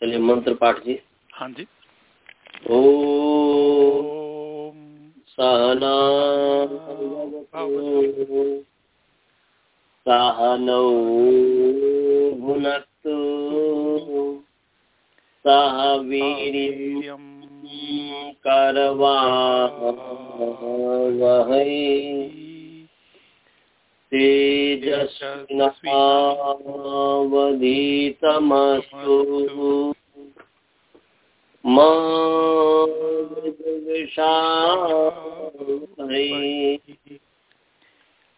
चलिए मंत्र पाठ जी। हाँ जी। ओ सहना सहनौ सह वीर्यं करवावहै। तेजस्विनावधीतमस्तु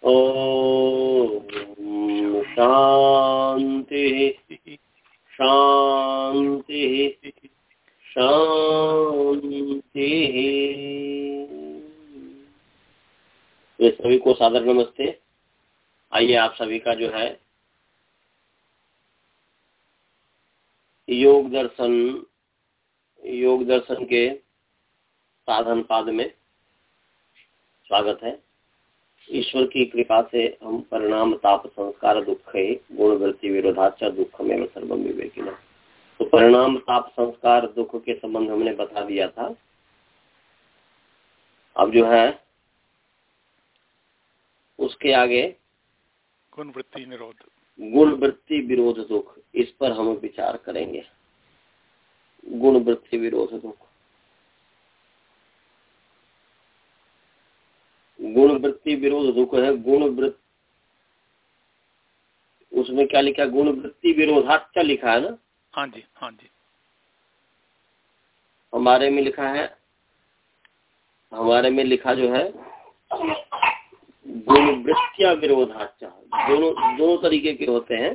ओ शांति शांति शांति ये सभी को सादर नमस्ते। आइए आप सभी का जो है योग दर्शन योग दर्शन के साधन पाद में स्वागत है। ईश्वर की कृपा से हम परिणाम, ताप, संस्कार, दुख गुण वृत्ति विरोधाचा दुख में सर्वम, विवेकिना। तो परिणाम, ताप, संस्कार, दुख के संबंध हमने बता दिया था। अब जो है, उसके आगे गुण वृत्ति निरोध। गुण वृत्ति विरोध दुख इस पर हम विचार करेंगे। गुण वृत्ति विरोध दुख। गुण वृत्ति विरोध दुख है गुण वृत्ति उसमें क्या लिखा गुण वृत्ति विरोधाच लिखा है ना? हाँ जी हाँ जी। हमारे में लिखा है हमारे में लिखा जो है गुण वृत्तिया विरोधाच दोनों दोनों तरीके के होते हैं।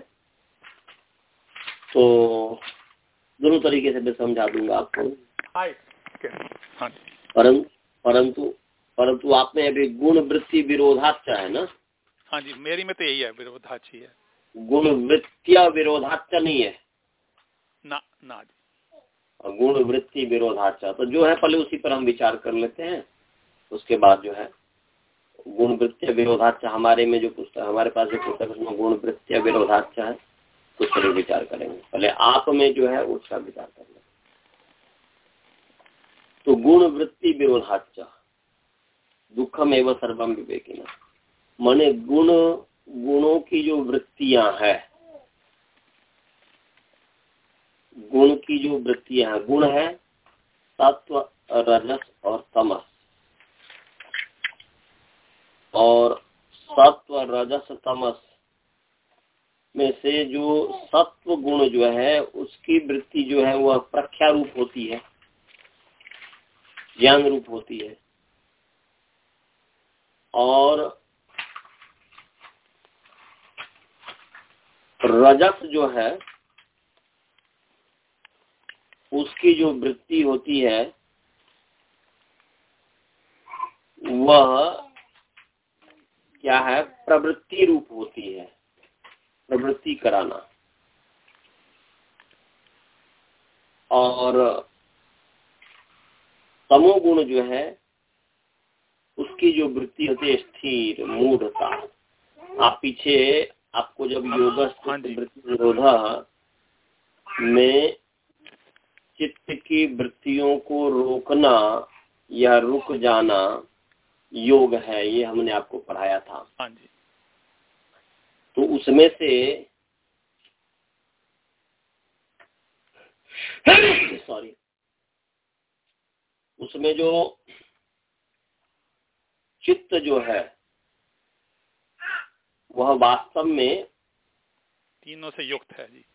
तो दोनों तरीके से मैं समझा दूँगा आपको। हाँ। परंतु परंतु परंतु आप में अभी गुण वृत्ति विरोधाच है ना? हाँ जी मेरी में तो यही है विरोधाची है। गुण वृत्तिया विरोधाच नहीं है? ना ना जी। गुण वृत्ति विरोधाच तो जो है पहले उसी पर हम विचार कर लेते हैं। उसके बाद जो है गुण वृत्तिया विरोधाच हमारे में जो पुस्तक, हमारे पास जो पुस्तक उसमें गुण वृत्तिया विरोधाच है तो पर विचार करेंगे। पहले आप में जो है, उसका विचार कर लेंगे तो गुण वृत्ति विरोधाच दुखम एवं सर्वम विवेकिना। माने गुण, गुणों की जो वृत्तियाँ है, गुण की जो वृत्तियाँ हैं, गुण है तत्व, रजस और तमस। और सत्व रजस तमस में से जो सत्व गुण जो है, उसकी वृत्ति जो है, वह प्रख्या रूप होती है ज्ञान रूप होती है। और रजस जो है, उसकी जो वृत्ति होती है, वह क्या है? प्रवृत्ति रूप होती है। प्रवृत्ति कराना। और तमोगुण जो है उसकी जो वृत्ति होती है स्थिर मूढ़ता। आप पीछे आपको जब योग वृत्ति निरोधा में चित्त की वृत्तियों को रोकना या रुक जाना योग है ये हमने आपको पढ़ाया था। हाँ जी। तो उसमें से सॉरी उसमें जो चित्त जो है वह वास्तव में तीनों से युक्त है जी।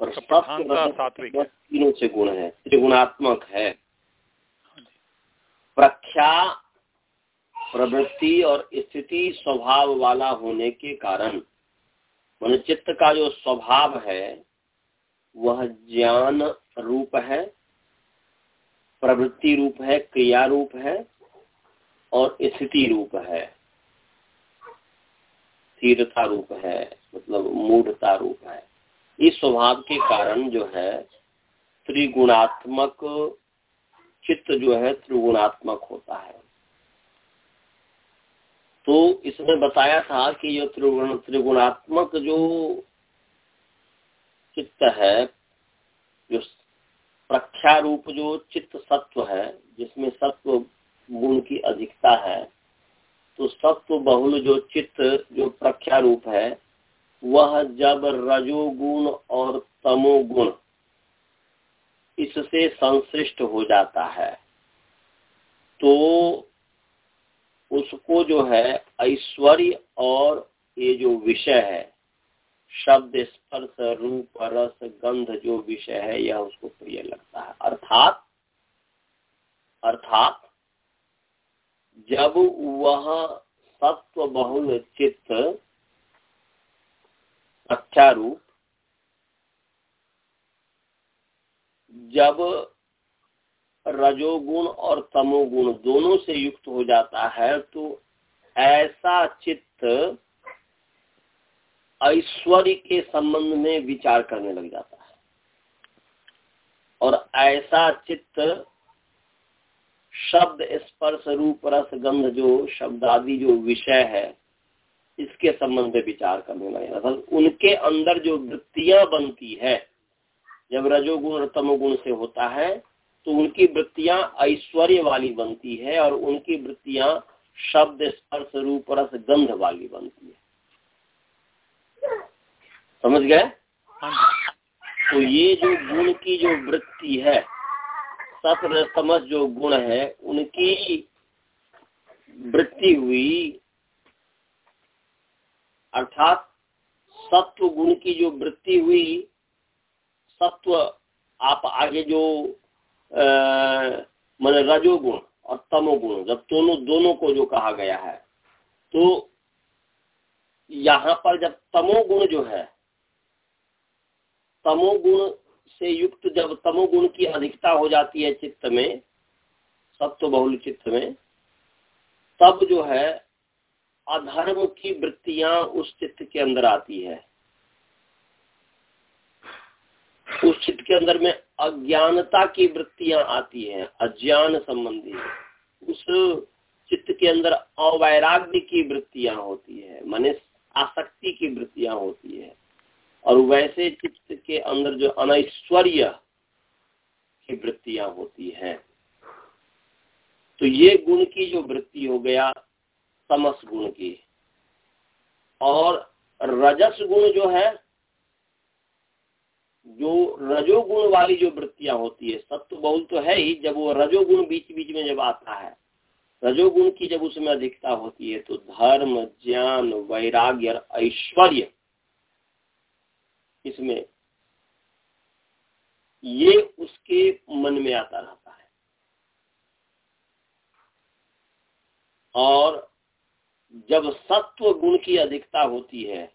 और सात्विक तीनों से गुण है त्रिगुणात्मक है। हाँ प्रख्या प्रवृत्ति और स्थिति स्वभाव वाला होने के कारण, मन चित्त का जो स्वभाव है, वह ज्ञान रूप है, प्रवृत्ति रूप है, क्रिया रूप है और स्थिति रूप है। स्थिरता रूप है मतलब मूढ़ता रूप है। इस स्वभाव के कारण जो है, त्रिगुणात्मक चित्त जो है त्रिगुणात्मक होता है। तो इसमें बताया था कि ये त्रिगुण, त्रिगुणात्मक जो चित्त है, जो प्रख्या रूप जो चित्त सत्व है, जिसमें सत्व गुण की अधिकता है तो सत्व बहुल जो चित्त जो प्रख्या रूप है, वह जब रजोगुण और तमोगुण इससे संश्रिष्ट हो जाता है तो उसको जो है ऐश्वर्य और ये जो विषय है, शब्द स्पर्श, रूप, रस, गंध जो विषय है, यह उसको प्रिय लगता है। अर्थात अर्थात, जब वह सत्व बहुल चित्त अच्छा रूप जब रजोगुण और तमोगुण दोनों से युक्त हो जाता है तो ऐसा चित्त ऐश्वर्य के संबंध में विचार करने लग जाता है। और ऐसा चित्त शब्द स्पर्श रूप रस गंध जो शब्द आदि जो विषय है, इसके संबंध में विचार करने लगे। अर्थात उनके अंदर जो वृत्तियाँ बनती है, जब रजोगुण और तमोगुण से होता है तो उनकी वृत्तियाँ ऐश्वर्य वाली बनती है और उनकी वृत्तियाँ शब्द स्पर्श रूप रस गंध वाली बनती है। समझ गए? हाँ तो ये जो गुण की जो वृत्ति है सत्र समझ जो गुण है उनकी वृत्ति हुई अर्थात सत्व गुण की जो वृत्ति हुई सत्व आप आगे जो मन रजोगुण और तमोगुण, जब दोनों दोनों को जो कहा गया है तो यहाँ पर जब तमोगुण जो है, तमोगुण से युक्त जब तमोगुण की अधिकता हो जाती है चित्त में, सत्व बहुल चित्त में, तब जो है अधर्म की वृत्तियाँ उस चित्त के अंदर आती है। उस चित्त के अंदर में अज्ञानता की वृत्तियाँ आती हैं, अज्ञान संबंधी। उस चित्त के अंदर अवैराग्य की वृत्तियाँ होती है, मने आसक्ति की वृत्तियाँ होती है। और वैसे चित्त के अंदर जो अनैश्वर्य की वृत्तियाँ होती हैं तो ये गुण की जो वृत्ति हो गया, तमस गुण की। और रजस गुण जो है जो रजोगुण वाली जो वृत्तियाँ होती है सत्य बहुल तो है ही, जब वो रजोगुण बीच बीच में जब आता है, रजोगुण की जब उसमें अधिकता होती है तो धर्म, ज्ञान, वैराग्य ऐश्वर्य इसमें ये उसके मन में आता रहता है। और जब सत्व गुण की अधिकता होती है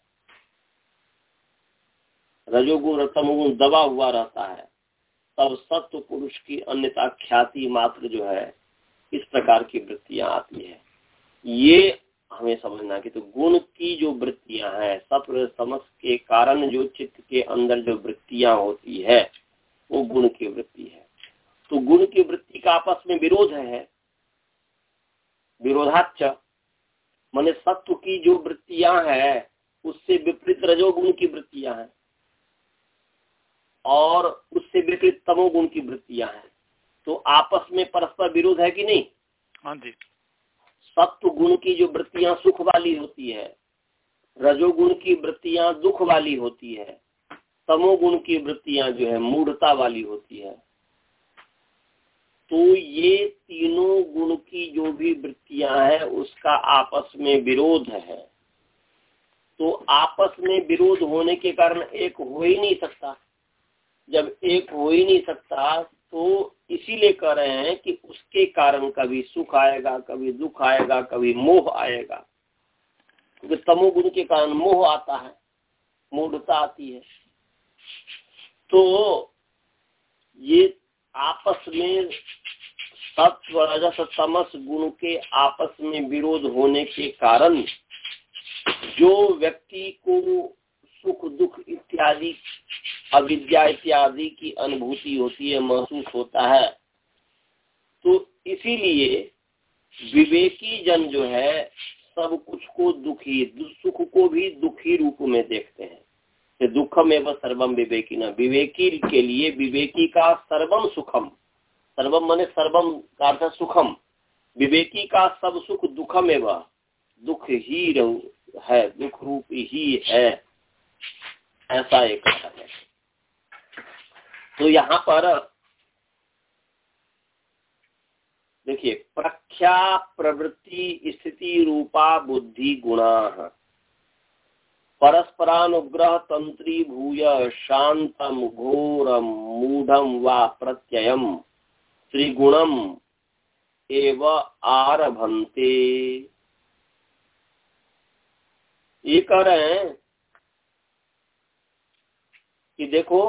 रजोगुण तमोगुण दबा हुआ रहता है, तब सत्व पुरुष की अन्यता ख्याति मात्र जो है, इस प्रकार की वृत्तियाँ आती है। ये हमें समझना कि तो गुण की जो वृत्तियाँ हैं, सत्व समझ के कारण जो चित्त के अंदर जो वृत्तियाँ होती है, वो गुण की वृत्ति है। तो गुण की वृत्ति का आपस में विरोध है विरोधाच मैंने सत्व की जो वृत्तियाँ हैं, उससे विपरीत रजोगुण की वृत्तियाँ हैं। और उससे विपरीत तमोगुण की वृत्तियाँ हैं। तो आपस में परस्पर विरोध है कि नहीं? हाँ जी। सत्व गुण की जो वृत्तियाँ सुख वाली होती है रजोगुण की वृत्तियाँ दुख वाली होती है तमोगुण की वृत्तियाँ जो है मूढ़ता वाली होती है। तो ये तीनों गुण की जो भी वृत्तियाँ हैं उसका आपस में विरोध है। तो आपस में विरोध होने के कारण एक हो ही नहीं सकता। जब एक हो ही नहीं सकता तो इसीलिए कह रहे हैं कि उसके कारण कभी सुख आएगा, कभी दुख आएगा, कभी मोह आएगा। क्योंकि तमोगुण के कारण मोह आता है, मूढ़ता आती है। तो ये आपस में सत्व, रजस, तमस गुण के आपस में विरोध होने के कारण जो व्यक्ति को सुख, दुख इत्यादि अविद्या इत्यादि की अनुभूति होती है, महसूस होता है। तो इसीलिए विवेकी जन जो है, सब कुछ को दुखी सुख को भी दुखी रूप में देखते हैं। दुखम एवं सर्वम विवेकी न। विवेकी के लिए विवेकी का सर्वम सुखम। सर्वम माने सर्वम का अर्थ सुखम। विवेकी का सब सुख दुखम एवं दुख ही है, दुख रूप ही है। ऐसा एक अर्थ है। तो यहाँ पर देखिए, प्रख्या प्रवृत्ति स्थिति रूपा बुद्धि गुणा। परस्परानुग्रह तंत्री भूय शांतम घोरम मूढ़म व प्रत्ययम त्रिगुणम एव आरभंते ये कह रहे हैं कि देखो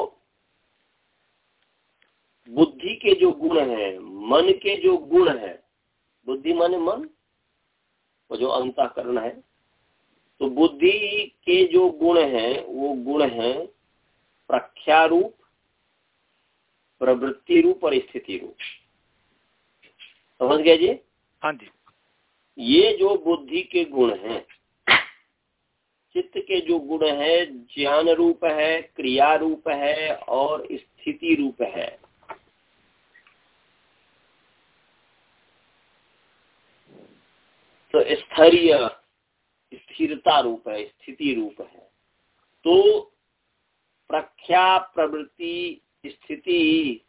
बुद्धि के जो गुण हैं मन के जो गुण हैं बुद्धि माने मन? वो जो अंतकरण है। तो बुद्धि के जो गुण हैं वो गुण हैं प्रख्या रूप प्रवृत्ति रूप और स्थिति रूप समझ गया जी? हाँ जी। ये जो बुद्धि के गुण हैं चित्त के जो गुण है ज्ञान रूप है क्रिया रूप है और स्थिति रूप है। तो स्थरीय स्थिरता रूप है, स्थिति रूप है। तो प्रख्या प्रवृत्ति स्थिति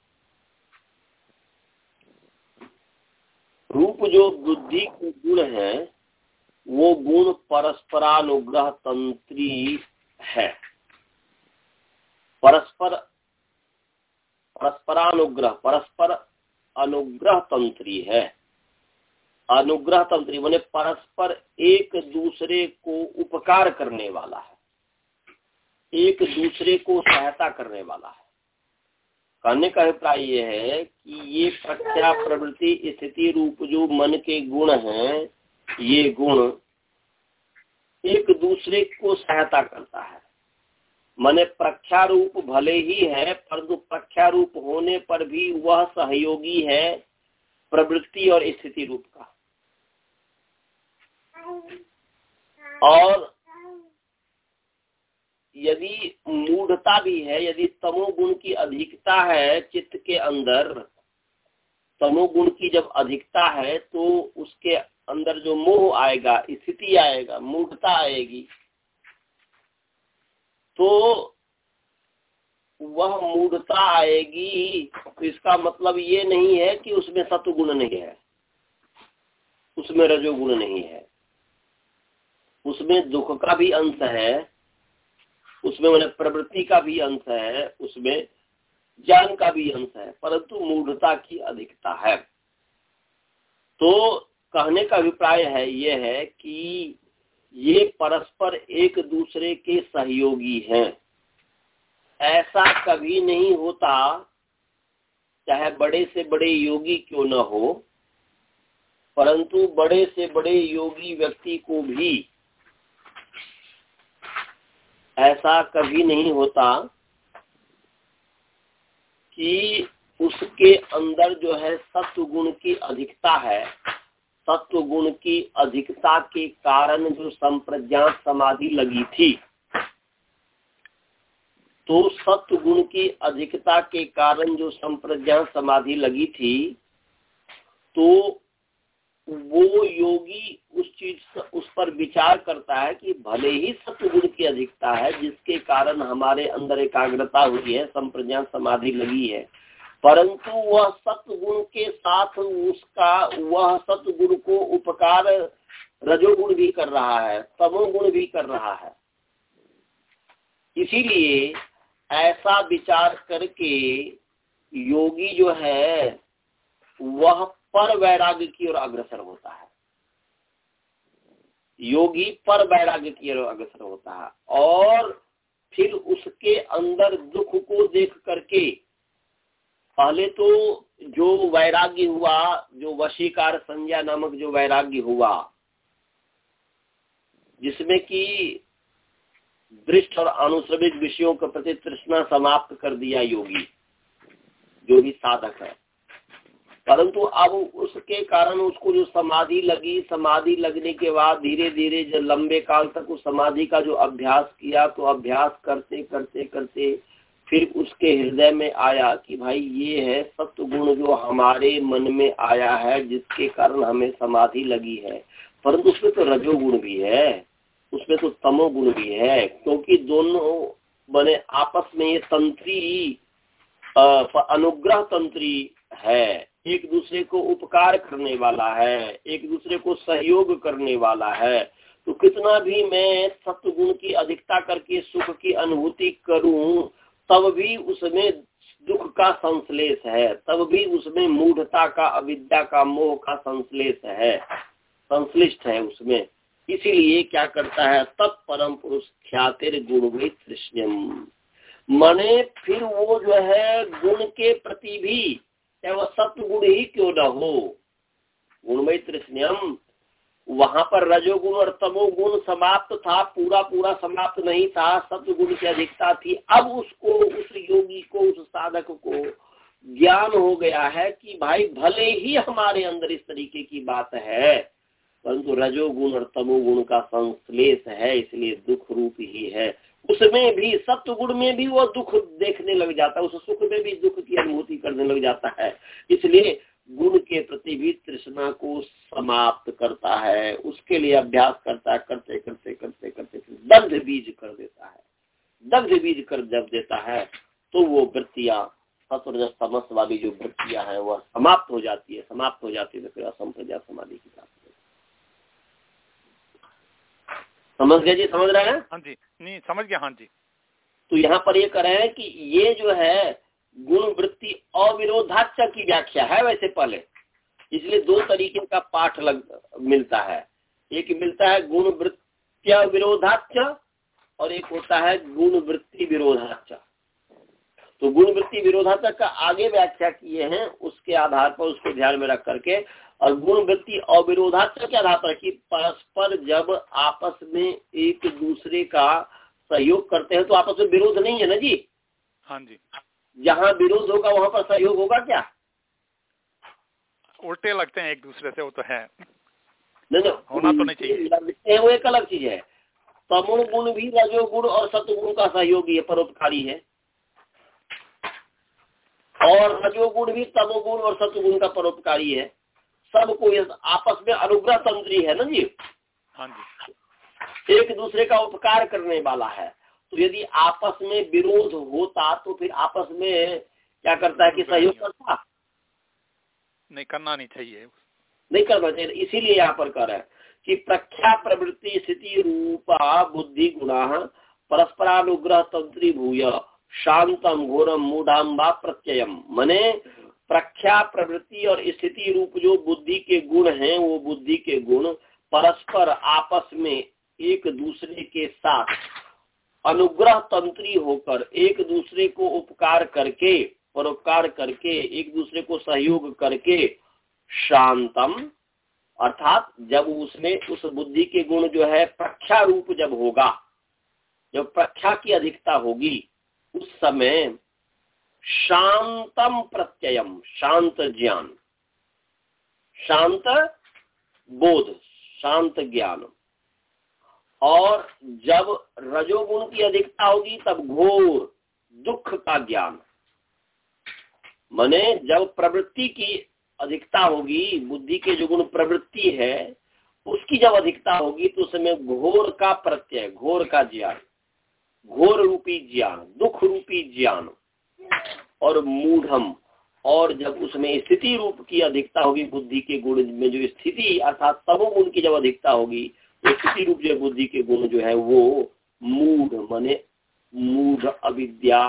रूप जो बुद्धि के गुण है, वो गुण परस्परानुग्रह तंत्री है। परस्पर, परस्परानुग्रह, परस्पर अनुग्रह तंत्री है। अनुग्रह तंत्री, मैंने परस्पर एक दूसरे को उपकार करने वाला है। एक दूसरे को सहायता करने वाला है। कहने का अभिप्राय ये है कि ये प्रख्या प्रवृत्ति स्थिति रूप जो मन के गुण हैं, ये गुण एक दूसरे को सहायता करता है। मने प्रख्या रूप भले ही है, परंतु प्रख्या रूप होने पर भी वह सहयोगी है प्रवृत्ति और स्थिति रूप का। और यदि मूढ़ता भी है, यदि तमोगुण की अधिकता है चित्त के अंदर तमोगुण की जब अधिकता है तो उसके अंदर जो मोह आएगा, स्थिति आएगा, मूढ़ता आएगी तो वह मूढ़ता आएगी। तो इसका मतलब ये नहीं है कि उसमें सत्व गुण नहीं है, उसमें रजोगुण नहीं है। उसमें दुख का भी अंश है, उसमें मैंने प्रवृत्ति का भी अंश है, उसमें ज्ञान का भी अंश है, परंतु मूढ़ता की अधिकता है। तो कहने का अभिप्राय है, ये है कि ये परस्पर एक दूसरे के सहयोगी हैं। ऐसा कभी नहीं होता, चाहे बड़े से बड़े योगी क्यों न हो, परंतु बड़े से बड़े योगी व्यक्ति को भी ऐसा कभी नहीं होता कि उसके अंदर जो है सत्व गुण की अधिकता है। सत्व गुण की अधिकता के कारण जो संप्रज्ञात समाधि लगी थी तो सत्व गुण की अधिकता के कारण जो संप्रज्ञात समाधि लगी थी तो वो योगी उस चीज़ उस पर विचार करता है कि भले ही सत्व गुण की अधिकता है, जिसके कारण हमारे अंदर एकाग्रता हुई है, संप्रज्ञा समाधि लगी है, परंतु वह सत्गुण के साथ उसका, वह सत्गुण को उपकार रजोगुण भी कर रहा है, तमोगुण भी कर रहा है। इसीलिए ऐसा विचार करके योगी जो है, वह पर वैराग्य की ओर अग्रसर होता है। योगी पर वैराग्य की ओर अग्रसर होता है और फिर उसके अंदर दुख को देख करके, पहले तो जो वैराग्य हुआ, जो वशीकार संज्ञा नामक जो वैराग्य हुआ, जिसमें कि दृष्ट और अनुश्रविक विषयों के प्रति तृष्णा समाप्त कर दिया योगी, जो भी साधक है। परंतु अब उसके कारण उसको जो समाधि लगी, समाधि लगने के बाद धीरे धीरे जो लंबे काल तक उस समाधि का जो अभ्यास किया तो अभ्यास करते करते करते फिर उसके हृदय में आया कि भाई ये है सत्य गुण जो हमारे मन में आया है, जिसके कारण हमें समाधि लगी है। परंतु उसमें तो रजोगुण भी है, उसमें तो तमोगुण भी है, क्योंकि दोनों बने आपस में ये तंत्री अनुग्रह तंत्री है। एक दूसरे को उपकार करने वाला है, एक दूसरे को सहयोग करने वाला है तो कितना भी मैं सत्य गुण की अधिकता करके सुख की अनुभूति करूँ, तब भी उसमें दुख का संश्लेष है, तब भी उसमें मूढ़ता का, अविद्या का, मोह का संश्लेष है, संश्लिष्ट है उसमें। इसीलिए क्या करता है, तब परम पुरुष ख्यातिर गुण तृष्ण्यम मने फिर वो जो है गुण के प्रति भी चाहे वह सत्य गुण ही क्यों न हो? गुणमय तृष्ण्यम वहाँ पर रजोगुण और तमोगुण समाप्त था, पूरा पूरा समाप्त नहीं था सत्य गुण की अधिकता थी। अब उसको, उस योगी को, उस साधक को ज्ञान हो गया है कि भाई, भले ही हमारे अंदर इस तरीके की बात है, परंतु रजोगुण और तमोगुण का संश्लेष है, इसलिए दुख रूप ही है। उसमें भी सत्य गुण में भी वो दुख देखने लग जाता है, उस सुख में भी दुख की अनुभूति करने लग जाता है। इसलिए गुण के प्रति भी तृष्णा को समाप्त करता है, उसके लिए अभ्यास करता है, करते करते करते करते दग्ध बीज कर देता है। दग्ध बीज कर जब देता है तो वो वृत्तियाँ सत्व समस्त वाली जो वृत्तियाँ हैं, वह समाप्त हो जाती है, समाप्त हो जाती है तो फिर असंप्रजा समाधि की प्राप्ति समझ गए जी समझ रहे हैं? हाँ जी नहीं समझ गया हाँ जी। तो यहाँ पर ये कह रहे हैं कि ये जो है गुण वृत्ति अविरोधाच की व्याख्या है वैसे पहले। इसलिए दो तरीके का पाठ लग मिलता है। एक मिलता है गुण वृत्ति विरोधाच और एक होता है गुण वृत्ति विरोधाच तो गुण वृत्ति विरोधाचक का आगे व्याख्या किए हैं उसके आधार पर उसको ध्यान में रख करके और गुण वृत्ति अविरोधाचक के आधार पर कि परस्पर जब आपस में एक दूसरे का सहयोग करते हैं तो आपस में विरोध नहीं है ना जी? हाँ जी। जहाँ विरोध होगा वहाँ पर सहयोग होगा क्या? उल्टे लगते हैं एक दूसरे से वो तो है। नहीं नहीं। होना तो नहीं चाहिए। वो एक अलग चीज़ है। तमुण गुण भी रजोगुण और सतगुण का सहयोगी है परोपकारी है। और रजोगुण भी तमोगुण और सतगुण का परोपकारी है। सबको ये आपस में अनुग्रह तंत्री है ना जी? हाँ जी। एक दूसरे का उपकार करने वाला है। तो यदि आपस में विरोध होता तो फिर आपस में क्या करता है कि सहयोग करता? नहीं करना नहीं चाहिए। नहीं करना चाहिए। इसीलिए यहाँ पर कर है कि प्रख्या प्रवृत्ति स्थिति रूपा बुद्धि गुणा परस्परानुग्रह तंत्री भूय शांतम घोरम मूढ़ाम प्रत्ययम। मने प्रख्या प्रवृत्ति और स्थिति रूप जो बुद्धि के गुण हैं, वो बुद्धि के गुण परस्पर आपस में एक दूसरे के साथ अनुग्रह तंत्री होकर, एक दूसरे को उपकार करके परोपकार करके, एक दूसरे को सहयोग करके शांतम, अर्थात जब उसमें उस बुद्धि के गुण जो है प्रख्या रूप जब होगा, जब प्रख्या की अधिकता होगी, उस समय शांतम प्रत्ययम, शांत ज्ञान। शांत बोध, शांत ज्ञान। और जब रजोगुण की अधिकता होगी, तब घोर दुख का ज्ञान। मने जब प्रवृत्ति की अधिकता होगी, बुद्धि के जो गुण प्रवृत्ति है, उसकी जब अधिकता होगी तो उसमें घोर का प्रत्यय, घोर का ज्ञान, घोर रूपी ज्ञान, दुख रूपी ज्ञान। और मूढ़म, और जब उसमें स्थिति रूप की अधिकता होगी बुद्धि के गुण में जो स्थिति, अर्थात तमो गुण की जब अधिकता होगी तो स्थिति रूप जो बुद्धि के गुण जो है वो मूढ़ मने, मूढ़ अविद्या,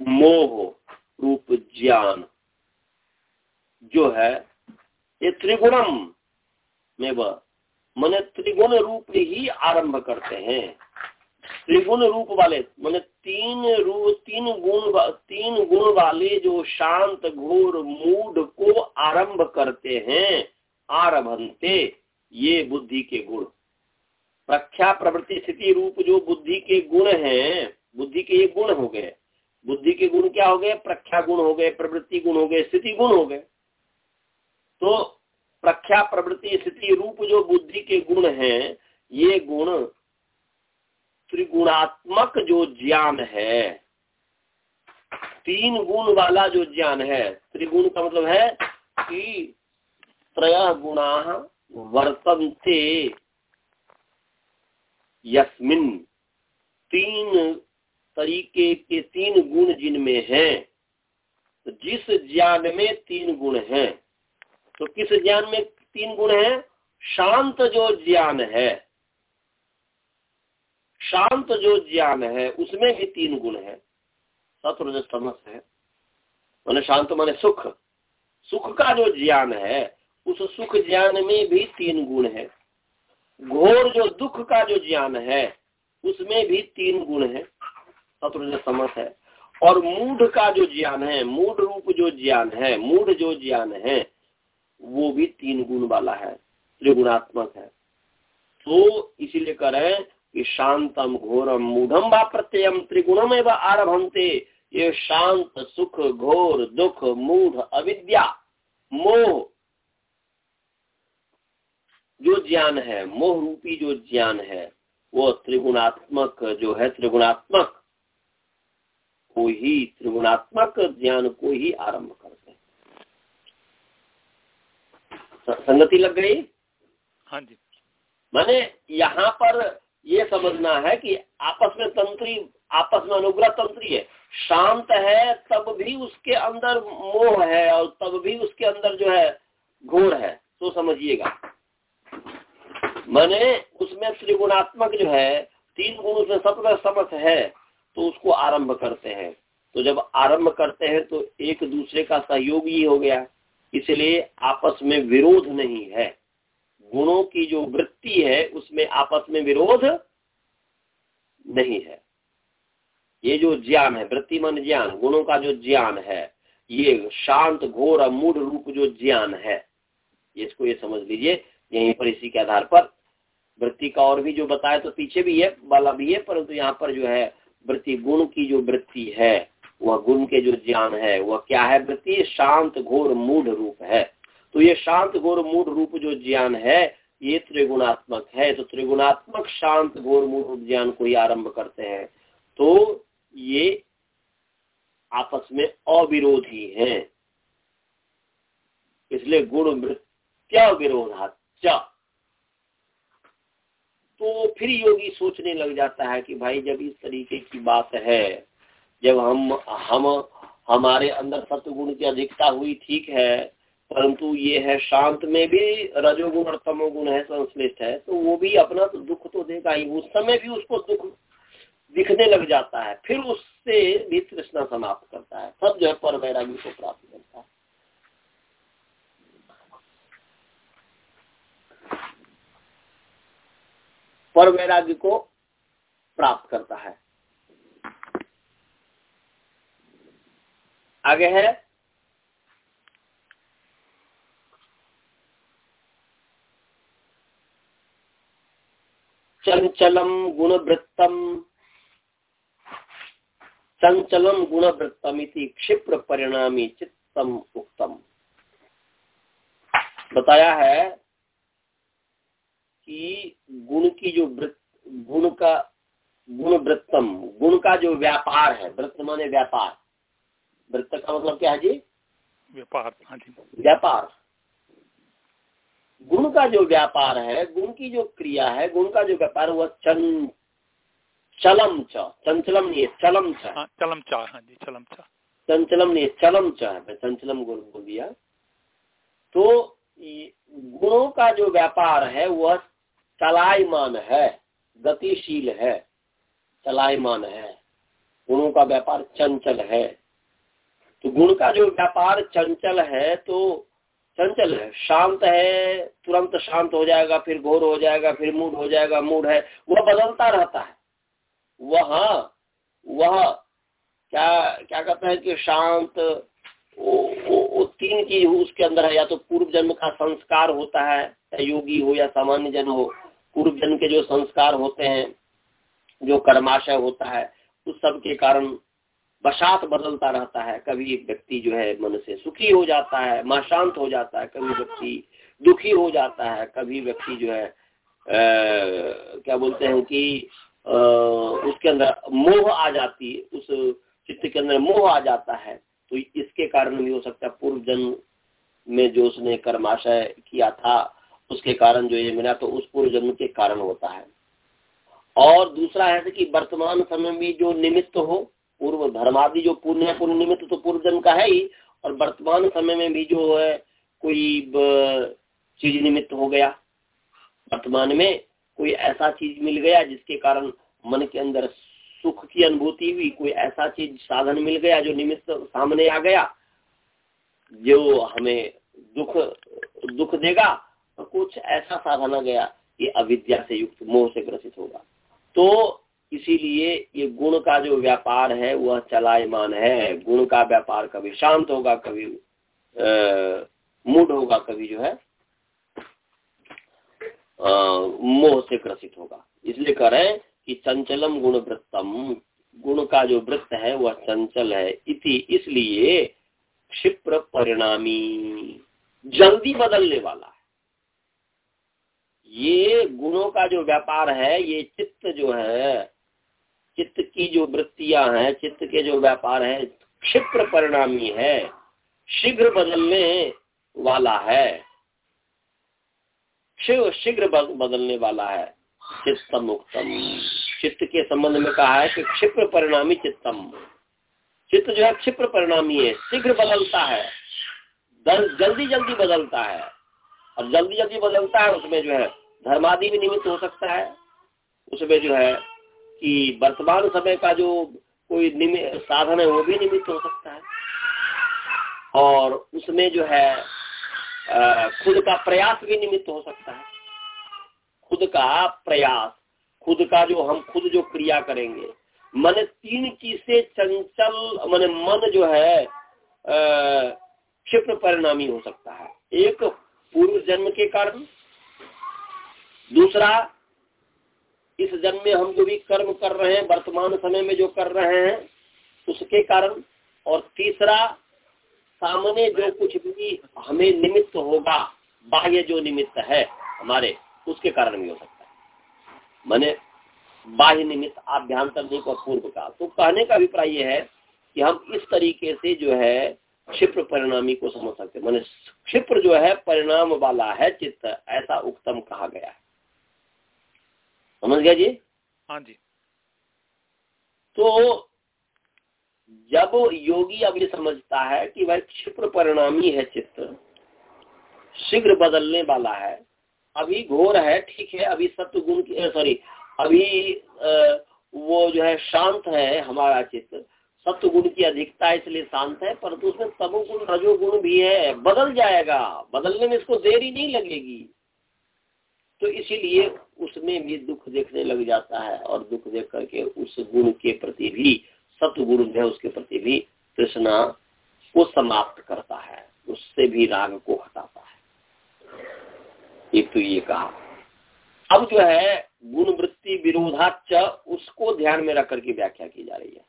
मोह रूप ज्ञान जो है, ये त्रिगुणम में वह मन त्रिगुण रूप ही आरंभ करते हैं। त्रिगुण रूप वाले, मैंने तीन रूप तीन गुण तीन गुण वाले जो शांत, घोर, मूड को आरंभ करते हैं आरभंते ये बुद्धि के गुण। प्रख्या प्रवृत्ति स्थिति रूप जो बुद्धि के गुण हैं, बुद्धि के ये गुण हो गए। बुद्धि के गुण क्या हो गए? प्रख्या गुण हो गए, प्रवृत्ति गुण हो गए, स्थिति गुण हो गए। तो प्रख्या प्रवृत्ति स्थिति रूप जो बुद्धि के गुण हैं, ये गुण त्रिगुणात्मक जो ज्ञान है, तीन गुण वाला जो ज्ञान है, त्रिगुण का मतलब है कि त्रय गुणा वर्तनते। यस्मिन तीन तरीके के तीन गुण जिनमें हैं, जिस ज्ञान में तीन गुण हैं तो किस ज्ञान में तीन गुण हैं? शांत जो ज्ञान है। शांत जो ज्ञान है, उसमें भी तीन गुण है। सत्र है। मैंने शांत माने सुख। सुख का जो ज्ञान है, उस सुख ज्ञान में भी तीन गुण है। घोर जो दुख का जो ज्ञान है, उसमें भी तीन गुण है। सत्र है। और मूढ़ का जो ज्ञान है, मूढ़ रूप जो ज्ञान है, मूढ़ जो ज्ञान है, वो भी तीन गुण वाला है त्रिगुणात्मक है। तो इसीलिए करें कि शांतम घोरम मूढ़म व प्रत्ययम त्रिगुणम एवं आरभंते ये शांत सुख घोर दुख मूढ़ अविद्या मोह। जो ज्ञान है मोह रूपी जो ज्ञान है वो त्रिगुणात्मक जो है त्रिगुणात्मक को ही त्रिगुणात्मक ज्ञान को ही आरंभ करते हैं। संगति लग गई? हाँ जी। मैंने यहाँ पर ये समझना है कि आपस में तंत्री, आपस में अनुग्रह तंत्री है। शांत है, तब भी उसके अंदर मोह है और तब भी उसके अंदर जो है घोर है। तो समझिएगा। मैंने उसमें त्रिगुणात्मक जो है, तीन गुण उसमें सत्व समर्थ है तो उसको आरंभ करते हैं। तो जब आरंभ करते हैं तो एक दूसरे का सहयोग ही हो गया। इसलिए आपस में विरोध नहीं है। गुणों की जो वृत्ति है, उसमें आपस में विरोध नहीं है। ये जो ज्ञान है वृत्ति मन ज्ञान, गुणों का जो ज्ञान है, ये शांत, घोर मूड रूप जो ज्ञान है, इसको ये समझ लीजिए। यहीं पर इसी के आधार पर वृत्ति का और भी जो बताया तो पीछे भी है, वाला भी है, परंतु यहाँ पर जो है, वृत्ति गुण की जो वृत्ति है, वह गुण के जो ज्ञान है, वह क्या है वृत्ति? शांत, घोर, मूढ़ रूप है। तो ये शांत, घोर, मूढ़ रूप जो ज्ञान है ये त्रिगुणात्मक है। तो त्रिगुणात्मक शांत घोर रूप ज्ञान को ही आरंभ करते हैं तो ये आपस में अविरोधी है। इसलिए गुण वृत्या विरोधाच तो फिर योगी सोचने लग जाता है कि भाई जब इस तरीके की बात है, जब हम हम, हमारे अंदर सत्गुण की अधिकता हुई, ठीक है परंतु ये है, शांत में भी रजोगुण और तमोगुण है, संश्लिष्ट है तो वो भी अपना तो दुख तो देगा ही। उस समय भी उसको दुख दिखने लग जाता है, फिर उससे भी तृष्णा समाप्त करता है। सब जो है पर वैराग्य को प्राप्त करता है। पर वैराग्य को प्राप्त करता है। आगे है चंचलम गुणवृत्तम। चंचलम गुणवृत्तम इति क्षिप्र परिणामी चित्तम उक्तम। बताया है कि गुण की जो वृत्त गुण का गुण वृत्तम गुण का जो व्यापार है वृत्त माने व्यापार। वृत्त का मतलब क्या है जी? व्यापार हाँ व्यापार। गुण का जो व्यापार है गुण की जो क्रिया है गुण का जो व्यापार वह चन चलम च चंचलम नहीं है चलम च। हाँ, चलम चा हाँ जी चलम चा। चंचलम नहीं चलम च है चंचलम गुण बोल दिया। तो गुणों का जो व्यापार है वह चलायमान है गतिशील है चलायमान है। गुणों का व्यापार चंचल है। तो गुण का जो व्यापार चंचल है तो चंचल है शांत है तुरंत शांत हो जाएगा फिर घोर हो जाएगा फिर मूड हो जाएगा मूड है वह बदलता रहता है। वह वह क्या क्या कहते हैं कि शांत वो, वो, वो तीन चीज़ उसके अंदर है या तो पूर्व जन्म का संस्कार होता है योगी हो या सामान्य जन्म हो पूर्व जन्म के जो संस्कार होते हैं जो कर्माशय होता है उस सब के कारण बसात बदलता रहता है। कभी एक व्यक्ति जो है मन से सुखी हो जाता है माँ शांत हो जाता है। कभी व्यक्ति दुखी हो जाता है। कभी व्यक्ति जो है आ, क्या बोलते हैं कि आ, उसके अंदर मोह आ जाती उस चित्त के अंदर मोह आ जाता है। तो इसके कारण भी हो सकता है पूर्व जन्म में जो उसने कर्माशय किया था उसके कारण जो ये मिला तो उस पूर्व जन्म के कारण होता है। और दूसरा है कि वर्तमान समय में जो निमित्त हो पूर्व धर्मादि जो पुण्य पुण्य निमित्त तो पूर्व जन्म का है ही, और वर्तमान समय में भी जो है, कोई चीज़ निमित्त हो गया। वर्तमान में कोई ऐसा चीज़ मिल गया जिसके कारण मन के अंदर सुख की अनुभूति हुई, कोई ऐसा चीज़, साधन मिल गया जो निमित्त सामने आ गया, जो हमें दुख दुख देगा, और कुछ ऐसा साधन आ गया कि अविद्या से युक्त, मोह से ग्रसित होगा। तो इसीलिए ये गुण का जो व्यापार है, वह चलायमान है। गुण का व्यापार कभी शांत होगा, कभी मूड होगा, कभी जो है मोह से ग्रसित होगा। इसलिए कह रहे हैं कि चंचलम गुण वृत्तम गुण का जो वृत्त है, वह चंचल है। इति, इसलिए क्षिप्र परिणामी, जल्दी बदलने वाला है। ये गुणों का जो व्यापार है, ये चित्त जो है चित्त की जो वृत्तियाँ हैं, चित्त के जो व्यापार है, क्षिप्र परिणामी है। शीघ्र बदलने वाला है। शीघ्र बदलने वाला है। चित्तम उत्तम चित्त के संबंध में कहा है कि क्षिप्र परिणामी चित्तम। चित्त जो है क्षिप्र परिणामी है। शीघ्र बदलता है। जल्दी जल्दी बदलता है। और जल्दी जल्दी बदलता है, उसमें जो है धर्मादि भी निमित्त हो सकता है। उसमें जो है कि वर्तमान समय का जो कोई साधन है, वो भी निमित्त हो सकता है। और उसमें जो है खुद का प्रयास भी निमित्त हो सकता है। खुद का प्रयास, खुद का जो हम खुद जो क्रिया करेंगे, मन तीन चीज़ से चंचल, मन मन जो है क्षिप्र परिणामी हो सकता है। एक, पूर्व जन्म के कारण, दूसरा इस जन्म में हम जो भी कर्म कर रहे हैं, वर्तमान समय में जो कर रहे हैं, उसके कारण और तीसरा, सामने जो कुछ भी हमें निमित्त होगा, बाह्य जो निमित्त है हमारे, उसके कारण भी हो सकता है। मैंने बाह्य निमित्त आभ्यंतर नहीं को पूर्व का तो कहने का अभिप्राय यह है कि हम इस तरीके से जो है, क्षिप्र परिणामी को समझ सकते मैंने क्षिप्र जो है, परिणाम वाला है चित्त, ऐसा उत्तम कहा गया है। समझ गया जी? हाँ जी। तो जब योगी अब ये समझता है कि वह क्षिप्र परिणामी है चित्त शीघ्र बदलने वाला है अभी घोर है ठीक है अभी सत्य गुण की सॉरी अभी वो जो है शांत है हमारा चित्त सत्य गुण की अधिकता इसलिए शांत है परंतु उसमें तमोगुण रजोगुण भी है बदल जाएगा बदलने में इसको देरी नहीं लगेगी। तो इसीलिए उसमें भी दुख देखने लग जाता है और दुख देख करके उस गुण के प्रति भी सत्य गुण है उसके प्रति भी कृष्णा को समाप्त करता है, उससे भी राग को हटाता है। एक तो ये कहा। अब जो है गुण वृत्ति विरोधाच उसको ध्यान में रख करके व्याख्या की जा रही है।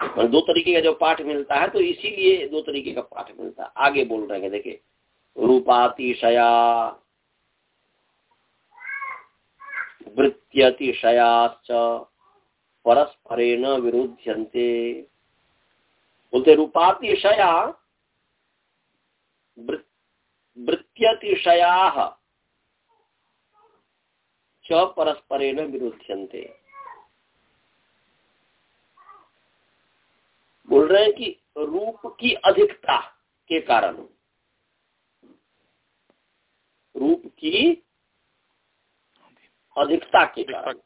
और दो तरीके का जो पाठ मिलता है तो इसीलिए दो तरीके का पाठ मिलता है। आगे बोल रहे हैं देखे रूपातिशया वृत्त्यतिशयाच परस्परेण विरुध्यन्ते। बोलते, रूपातिशया वृत्त्यतिशया च परस्परेण विरुध्यन्ते। बोल रहे हैं कि रूप की अधिकता के कारण, रूप की अधिकता के कारण।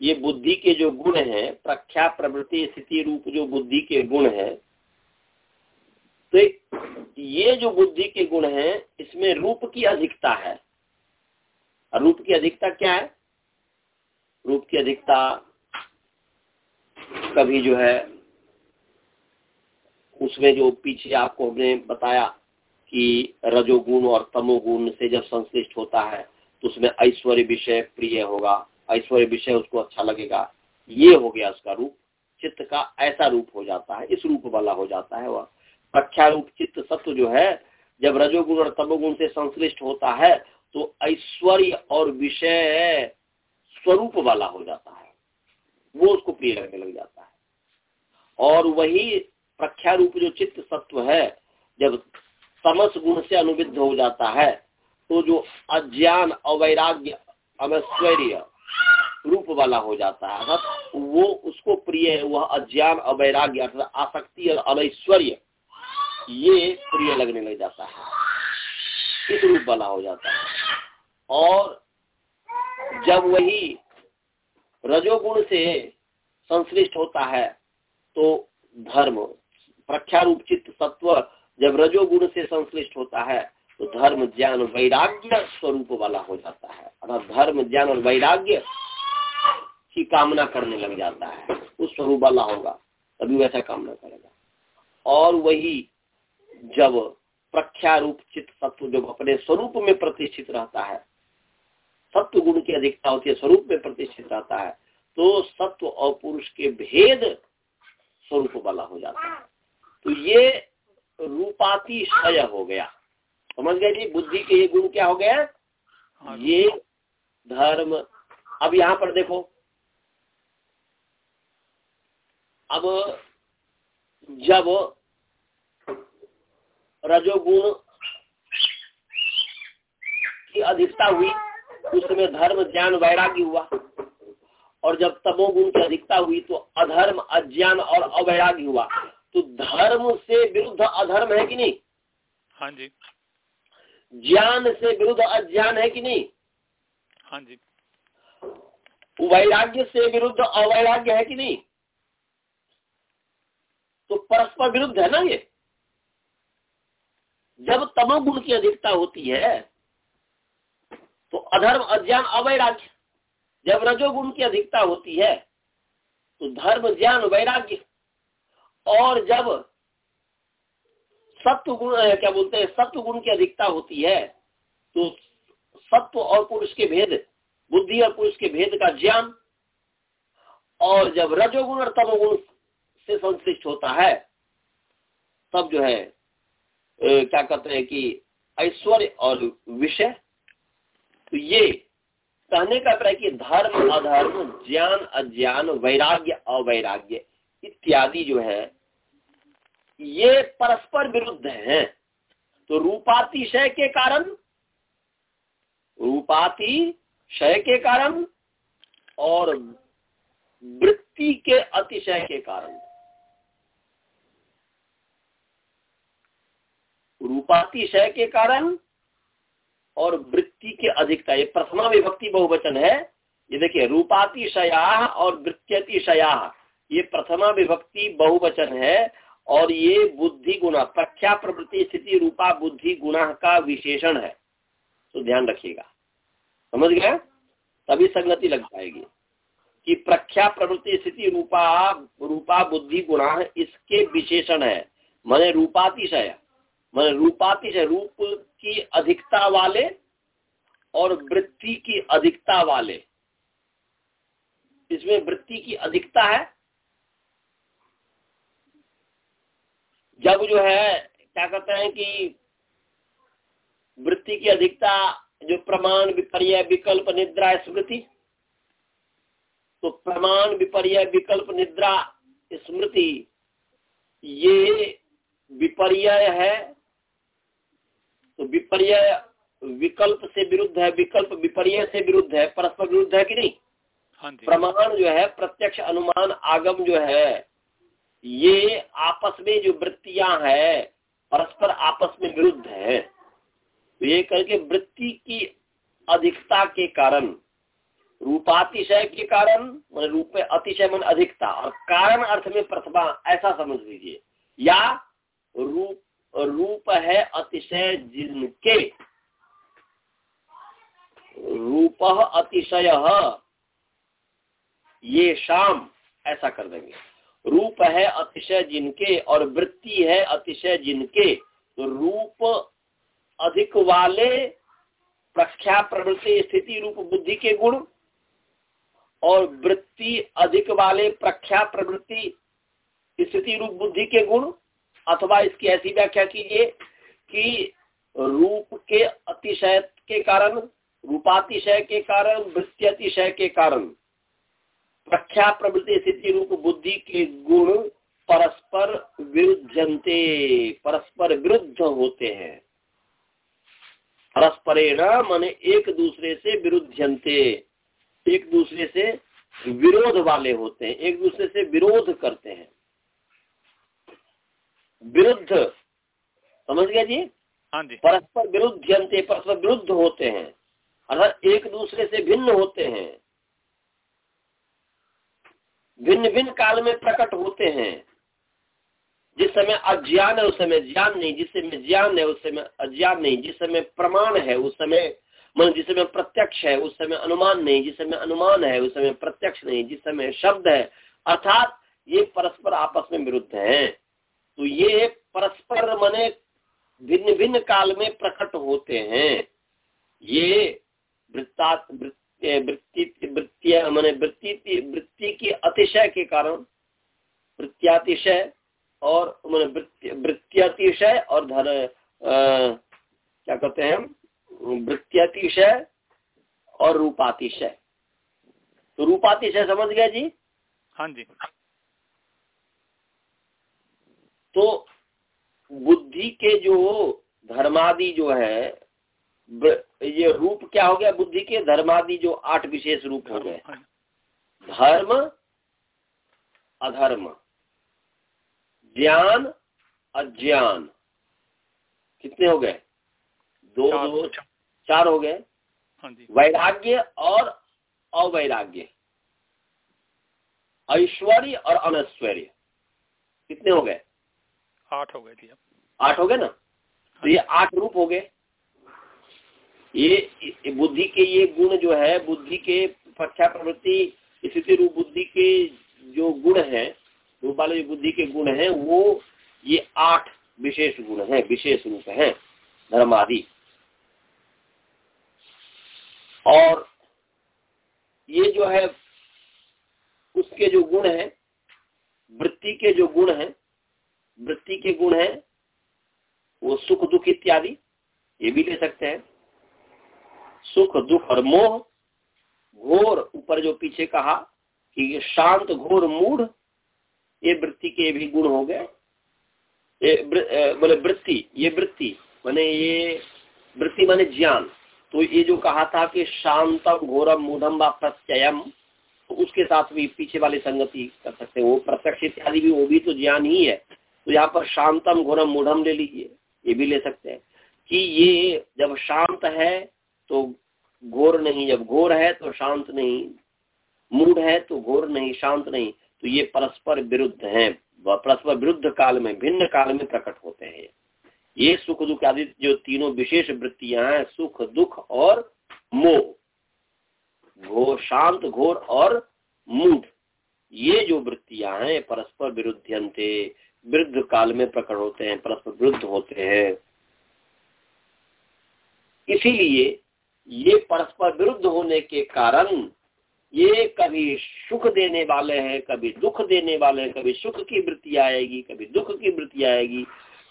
ये बुद्धि के जो गुण है प्रख्या प्रवृत्ति स्थिति रूप जो बुद्धि के गुण है तो ये जो बुद्धि के गुण है इसमें रूप की अधिकता है। रूप की अधिकता क्या है? रूप की अधिकता कभी जो है उसमें जो पीछे आपको हमने बताया कि रजोगुण और तमोगुण से जब संश्लिष्ट होता है उसमें ऐश्वर्य विषय प्रिय होगा, ऐश्वर्य विषय उसको अच्छा लगेगा। ये हो गया उसका रूप। चित्त का ऐसा रूप हो जाता है, इस रूप वाला हो जाता है वह। प्रख्या रूप चित्त सत्व जो है, जब रजोगुण और तमोगुण से संश्लिष्ट होता है तो ऐश्वर्य और विषय स्वरूप वाला हो जाता है। वो उसको प्रिय लगने लग जाता है। और वही प्रख्या रूप जो चित्त सत्व है, जब समस गुण से अनुविध हो जाता है तो जो अज्ञान अवैराग्य अवैश्वर्य रूप वाला हो जाता है, अर्थात वो उसको प्रिय है, वह अज्ञान अवैराग्य अर्थात आसक्ति और अनैश्वर्य ये प्रिय लगने लग जाता है। इस रूप वाला हो जाता है। और जब वही रजोगुण से संश्लिष्ट होता है तो धर्म प्रख्या रूप चित्त, सत्व जब रजोगुण से संश्लिष्ट होता है तो धर्म, ज्ञान वैराग्य स्वरूप वाला हो जाता है। अर्थात धर्म, ज्ञान और वैराग्य की कामना करने लग जाता है, उस स्वरूप वाला होगा, तभी वैसा कामना करेगा। और वही जब प्रख्या रूप चित्त सत्व जब अपने स्वरूप में प्रतिष्ठित रहता है, सत्व गुण की अधिकता होती है, स्वरूप में प्रतिष्ठित रहता है तो सत्व और पुरुष के भेद स्वरूप वाला हो जाता है। तो ये रूपातिशय हो गया। समझ गए जी? बुद्धि के ये गुण क्या हो गया हाँ ये धर्म। अब यहाँ पर देखो। अब जब रजोगुण की अधिकता हुई उस समय धर्म ज्ञान वैराग्य हुआ। और जब तमोगुण की अधिकता हुई तो अधर्म अज्ञान और अवैराग्य हुआ। तो धर्म से विरुद्ध अधर्म है कि नहीं? हाँ जी। ज्ञान से विरुद्ध अज्ञान है कि नहीं? हाँ जी। वैराग्य से विरुद्ध अवैराग्य है कि नहीं? तो परस्पर विरुद्ध है ना ये? जब तमोगुण की अधिकता होती है तो अधर्म अज्ञान अवैराग्य जब रजोगुण की अधिकता होती है तो धर्म ज्ञान वैराग्य और जब सत्व गुण क्या बोलते हैं सत्व गुण की अधिकता होती है तो सत्व और पुरुष के भेद बुद्धि और पुरुष के भेद का ज्ञान और जब रजोगुण और तमोगुण से संश्लिष्ट होता है तब जो है ए, क्या कहते हैं कि ऐश्वर्य और विषय तो ये कहने का है कि धर्म अधर्म ज्ञान अज्ञान वैराग्य अवैराग्य इत्यादि जो है ये परस्पर विरुद्ध हैं। तो रूपातिशय के कारण, रूपातिशय के कारण और वृत्ति के अतिशय के कारण। रूपातिशय के कारण और वृत्ति के अधिकता, ये प्रथमा विभक्ति बहुवचन है। ये देखिए, रूपातिशया और वृत्तिशया ये प्रथमा विभक्ति बहुवचन है। और ये बुद्धि गुणा प्रख्या प्रवृत्ति स्थिति रूपा बुद्धि गुणा का विशेषण है। तो ध्यान रखिएगा। समझ गया तभी संगति लग पाएगी कि प्रख्या प्रवृत्ति स्थिति रूपा रूपा बुद्धि गुणा इसके विशेषण है। मैंने रूपातिशय। मैंने रूपातिशय, रूप की अधिकता वाले और वृत्ति की अधिकता वाले। इसमें वृत्ति की अधिकता है जब जो है क्या कहते हैं कि वृत्ति की अधिकता जो प्रमाण विपर्य विकल्प निद्रा स्मृति तो प्रमाण विपर्य विकल्प निद्रा स्मृति ये विपर्य है तो विपर्य विकल्प से विरुद्ध है विकल्प विपर्य से विरुद्ध है परस्पर विरुद्ध है कि नहीं? हाँ प्रमाण जो है प्रत्यक्ष अनुमान आगम जो है ये आपस में जो वृत्तियाँ है, परस्पर आपस में विरुद्ध है। तो ये करके वृत्ति की अधिकता के कारण, रूपातिशय के कारण रूप में अतिशय मन अधिकता, और कारण अर्थ में प्रथमा ऐसा समझ लीजिए। या रूप रूप है अतिशय जिनके। रूप अतिशय, ये शाम, ऐसा कर देंगे। रूप है अतिशय जिनके और वृत्ति है अतिशय जिनके तो रूप अधिक वाले प्रख्या प्रवृत्ति स्थिति रूप बुद्धि के गुण और वृत्ति अधिक वाले प्रख्या प्रवृत्ति स्थिति रूप बुद्धि के गुण। अथवा इसकी ऐसी व्याख्या कीजिए कि रूप के अतिशय के कारण, रूपातिशय के कारण, वृत्ति अतिशय के कारण। प्रख्या प्रवृत्ति स्थिति रूप बुद्धि के गुण परस्पर विरुद्धते परस्पर विरुद्ध होते हैं। परस्परेण माने एक दूसरे से विरुद्धते एक दूसरे से विरोध वाले होते हैं एक दूसरे से विरोध करते हैं। विरुद्ध समझ गया जी? हाँ जी। परस्पर विरुद्धते परस्पर विरुद्ध होते हैं अर्थात एक दूसरे से भिन्न होते हैं। भिन्न भिन्न काल में प्रकट होते हैं। जिस समय अज्ञान है, उस समय ज्ञान नहीं। जिस समय ज्ञान है, उस समय अज्ञान नहीं। जिस समय प्रमाण है, उस समय मन, जिस समय प्रत्यक्ष है, उस समय अनुमान नहीं। जिस समय अनुमान है, उस समय प्रत्यक्ष नहीं। जिस समय शब्द है, अर्थात ये परस्पर आपस में विरुद्ध हैं। तो ये परस्पर मने भिन्न भिन्न काल में प्रकट होते हैं। ये वृत्ता वृत्ति वृत्तिय मैंने वृत्ति वृत्ति की अतिशय के कारण वृत्तियातिशय और मैंने वृत्तियातिशय और धर क्या कहते हैं वृत्तियातिशय और रूपातिशय। तो रूपातिशय समझ गया जी? हाँ जी। तो बुद्धि के जो धर्मादि जो है ये रूप क्या हो गया बुद्धि के? धर्मादि जो आठ विशेष रूप हो गए। हाँ धर्म अधर्म ज्ञान अज्ञान। कितने हो गए? दो चार, दो चार। हो गए। हाँ वैराग्य और अवैराग्य। ऐश्वर्य और अनैश्वर्य। कितने हो गए? आठ हो गए थी आठ हो गए ना? तो ये आठ रूप हो गए। ये बुद्धि के ये गुण जो है, बुद्धि के पक्षा प्रवृत्ति स्थिति रूप बुद्धि के जो गुण है रूप वाले बुद्धि के गुण है, वो ये आठ विशेष गुण है, विशेष रूप है धर्म आदि और ये जो है, उसके जो गुण है, वृत्ति के जो गुण है, वृत्ति के गुण है, वो सुख दुख इत्यादि, ये भी ले सकते हैं। सुख दुख और मोह, घोर ऊपर जो पीछे कहा कि शांत, घोर मूढ़, ये वृत्ति के भी गुण हो गए। बोले वृत्ति, ये वृत्ति, माने ये वृत्ति माने ज्ञान। तो ये जो कहा था कि शांतम, घोरम, मूढ़म व प्रत्ययम तो उसके साथ भी पीछे वाली संगति कर सकते हैं। वो प्रत्यक्ष इत्यादि भी, वो भी तो ज्ञान ही है। तो यहाँ पर शांतम, घोरम, मूढ़म ले लीजिए, ये भी ले सकते हैं। कि ये जब शांत है तो घोर नहीं, जब घोर है तो शांत नहीं मूड है तो घोर नहीं, शांत नहीं तो ये परस्पर विरुद्ध हैं। परस्पर विरुद्ध काल में, भिन्न काल में प्रकट होते हैं। ये सुख दुख आदि जो तीनों विशेष वृत्तियाँ हैं, सुख, दुख और मोह, घोर, शांत, घोर और मूड ये जो वृत्तियाँ हैं परस्पर विरुद्धते वृद्ध काल में प्रकट होते हैं, परस्पर विरुद्ध होते हैं। इसीलिए ये परस्पर विरुद्ध होने के कारण ये कभी सुख देने वाले हैं, कभी दुख देने वाले हैं, कभी सुख की वृत्ति आएगी, कभी दुख की वृत्ति आएगी,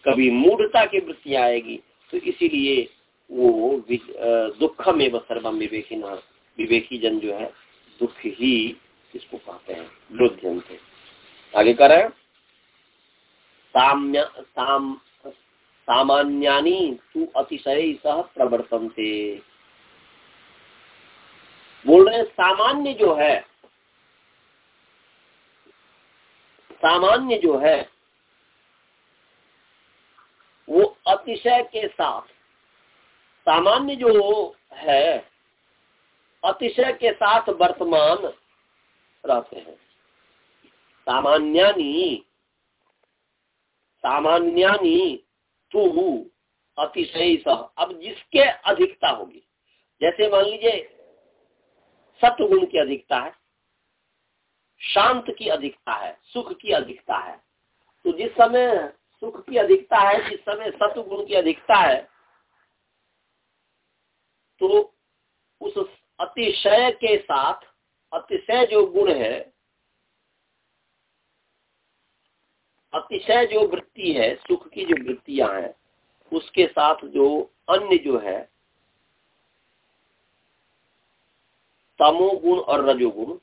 कभी मूढ़ता की वृत्ति आएगी। तो इसीलिए वो दुख में सर्वम विवेकी विवेकी जन जो है, दुख ही इसको कहते हैं विरुद्ध से आगे कर रहे साम्य, साम, सामान्यानी तू अतिशय सह प्रवर्तनते। बोल रहे हैं, सामान्य जो है, सामान्य जो है, वो अतिशय के साथ, सामान्य जो है, अतिशय के साथ वर्तमान रहते हैं। सामान्यानी सामान्यानी तू अतिशय सह। अब जिसके अधिकता होगी, जैसे मान लीजिए सत्व गुण की अधिकता है, शांत की अधिकता है, सुख की अधिकता है। तो जिस समय सुख की अधिकता है, जिस समय सत्व गुण की अधिकता है तो उस अतिशय के साथ अतिशय जो गुण है, अतिशय जो वृत्ति है, सुख की जो वृत्तियाँ हैं, उसके साथ जो अन्य जो है तमोगुण और रजोगुण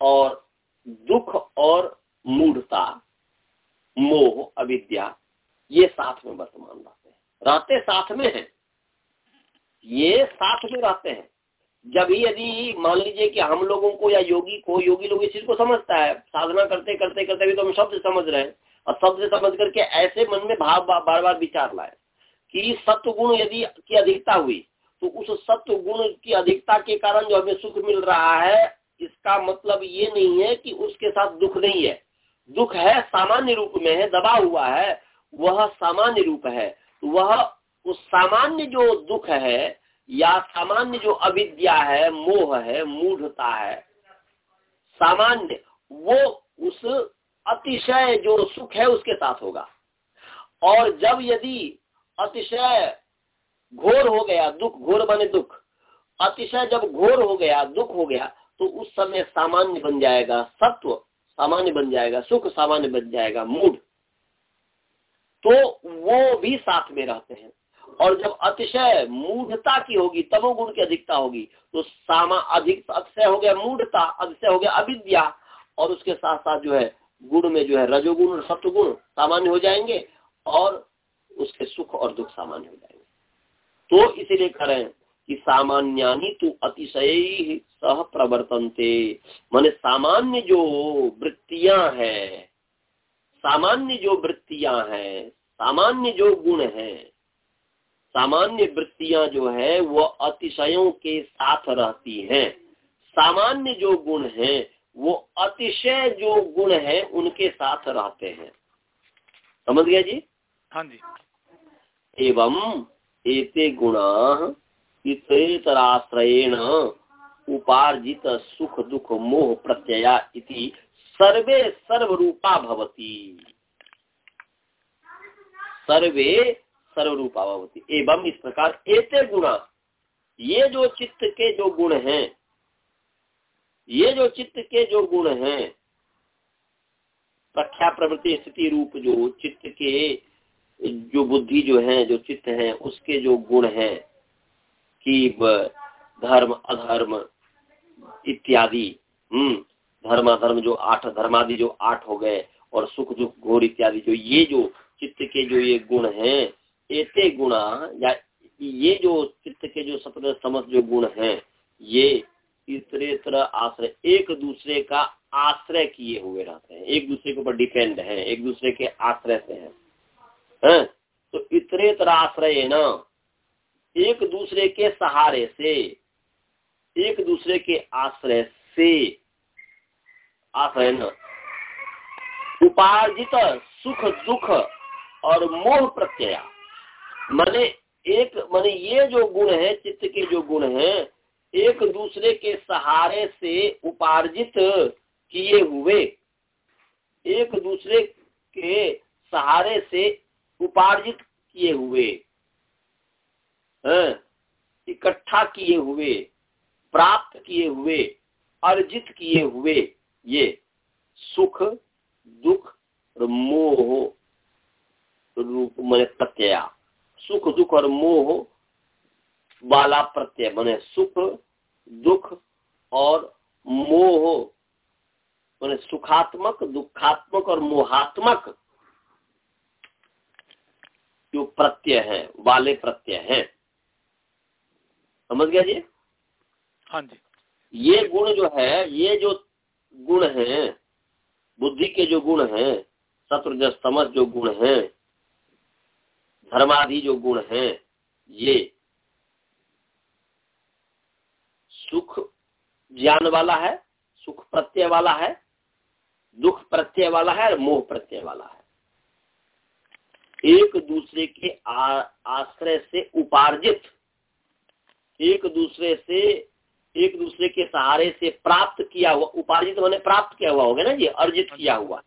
और दुख और मूढ़ता, मोह, अविद्या, ये साथ में वर्तमान रहते हैं। रहते साथ में हैं। ये साथ में रहते हैं। जब ही यदि मान लीजिए कि हम लोगों को या योगी को, योगी लोग इस चीज़ को समझता है, साधना करते करते करते भी तो हम शब्द समझ रहे हैं, और शब्द समझ करके ऐसे मन में भाव बार बार विचार लाए कि सत्य गुण यदि, की अधिकता हुई तो उस सत्व गुण की अधिकता के कारण जो हमें सुख मिल रहा है, इसका मतलब ये नहीं है कि उसके साथ दुख नहीं है। दुख है सामान्य रूप में है, दबा हुआ है, वह सामान्य रूप है। वह उस सामान्य जो दुख है या सामान्य जो अविद्या है, मोह है, मूढ़ता है, सामान्य, वो उस अतिशय जो सुख है उसके साथ होगा। और जब यदि अतिशय घोर हो गया, दुख, घोर बने दुख। अतिशय जब घोर हो गया, दुख हो गया तो उस समय सामान्य बन जाएगा सत्व, सामान्य बन जाएगा सुख, सामान्य बन जाएगा मूड। तो वो भी साथ में रहते हैं। और जब अतिशय मूढ़ता की होगी तमोगुण की अधिकता होगी। तो सामा, अधिक अतिशय हो गया मूढ़ता, अतिशय हो गया अविद्या, और उसके साथ साथ जो है, गुण में जो है रजोगुण और सत्वगुण सामान्य हो जाएँगे, और उसके सुख और दुख सामान्य हो जाएँगे। तो इसीलिए करें कि सामान्यानी तो अतिशय सह प्रवर्तनते। माने सामान्य जो वृत्तियाँ हैं सामान्य जो वृत्तियाँ हैं सामान्य जो गुण हैं सामान्य वृत्तियाँ जो है वो अतिशयों के साथ रहती हैं। सामान्य जो गुण है वो अतिशय जो गुण है उनके साथ रहते हैं। समझ गया जी? हाँ जी। एवं एते गुणा इतरेतराश्रयेण उपार्जित सुख, दुख, मोह, प्रत्यया इति सर्वे सर्वरूपा भवती। सर्वे सर्वरूपा भवती। एवं इस प्रकार एते गुणा। ये जो चित्त के जो गुण हैं, ये जो चित्त के जो गुण हैं, प्रख्या प्रवृत्ति स्थिति रूप जो चित्त के जो बुद्धि जो है जो चित्त है उसके जो गुण है कि धर्म अधर्म इत्यादि हम्म धर्म अधर्म जो आठ धर्मादि जो आठ हो गए और सुख दुख घोर इत्यादि जो ये जो चित्त के जो ये गुण हैं ऐसे गुणा या ये जो चित्त के जो सत्र समझ जो गुण हैं ये इतरेतर आश्रय एक दूसरे का आश्रय किए हुए रहते हैं। एक दूसरे के ऊपर डिपेंड है एक दूसरे के आश्रय से है, है? तो इतरेतर आश्रय न एक दूसरे के सहारे से, एक दूसरे के आश्रय से आश्रय न उपार्जित सुख दुख और मोह प्रत्यय माने एक, माने ये जो गुण है, चित्त के जो गुण है, एक दूसरे के सहारे से उपार्जित किए हुए, एक दूसरे के सहारे से उपार्जित किए हुए इकट्ठा किए हुए, प्राप्त किए हुए, अर्जित किए हुए, ये सुख, दुख, और मोह रूप मन प्रत्यया। सुख, दुख और मोह वाला प्रत्यय बने सुख, दुख और मोह, मैंने सुखात्मक, दुखात्मक और मोहात्मक जो प्रत्यय है वाले प्रत्यय है। समझ गया जी? हाँ जी। ये गुण जो है ये जो गुण है बुद्धि के जो गुण है सत्र समझ जो गुण है धर्मादि जो गुण है ये सुख ज्ञान वाला है सुख प्रत्यय वाला है दुख प्रत्यय वाला है और मोह प्रत्यय वाला है। एक दूसरे के आश्रय से उपार्जित एक दूसरे से एक दूसरे के सहारे से प्राप्त किया हुआ उपार्जित होने प्राप्त किया हुआ होगा ना जी अर्जित किया हुआ।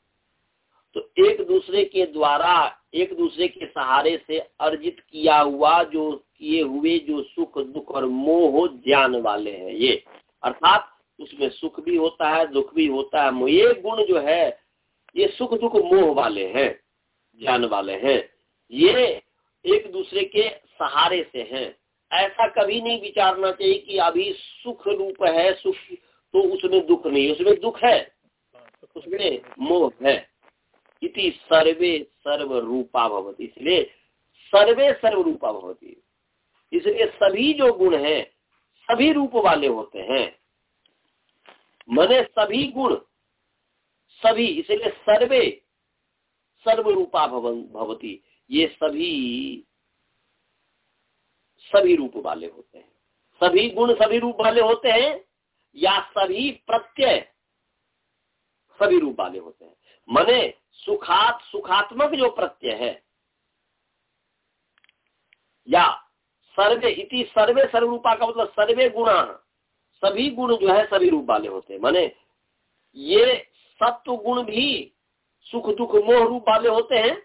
तो एक दूसरे के द्वारा एक दूसरे के सहारे से अर्जित किया हुआ जो किए हुए जो सुख दुख और मोह ज्ञान वाले हैं ये। अर्थात उसमें सुख भी होता है दुख भी होता है ये गुण जो है ये सुख दुख मोह वाले हैं। ज्ञान वाले हैं। ये एक दूसरे के सहारे से हैं। ऐसा कभी नहीं विचारना चाहिए कि अभी सुख रूप है, सुख तो उसमें दुख नहीं, उसमें दुख है। उसमें मोह है। इति सर्वे सर्व रूपा भवती। इसलिए सर्वे सर्व रूपा भवती। इसलिए सभी जो गुण हैं, सभी रूप वाले होते हैं। मने सभी गुण, सभी, इसलिए सर्वे सर्व रूपा भवती। ये सभी सभी रूप वाले होते हैं। सभी गुण सभी रूप वाले होते हैं या सभी प्रत्यय सभी रूप वाले होते हैं। मने सुखात सुखात्मक जो प्रत्यय है, या सर्वे इति सर्वे सर्वरूपा का मतलब सर्वे गुणा, सभी गुण जो है सभी रूप वाले होते हैं। माने ये सत्व गुण भी सुख दुख मोह रूप वाले होते हैं।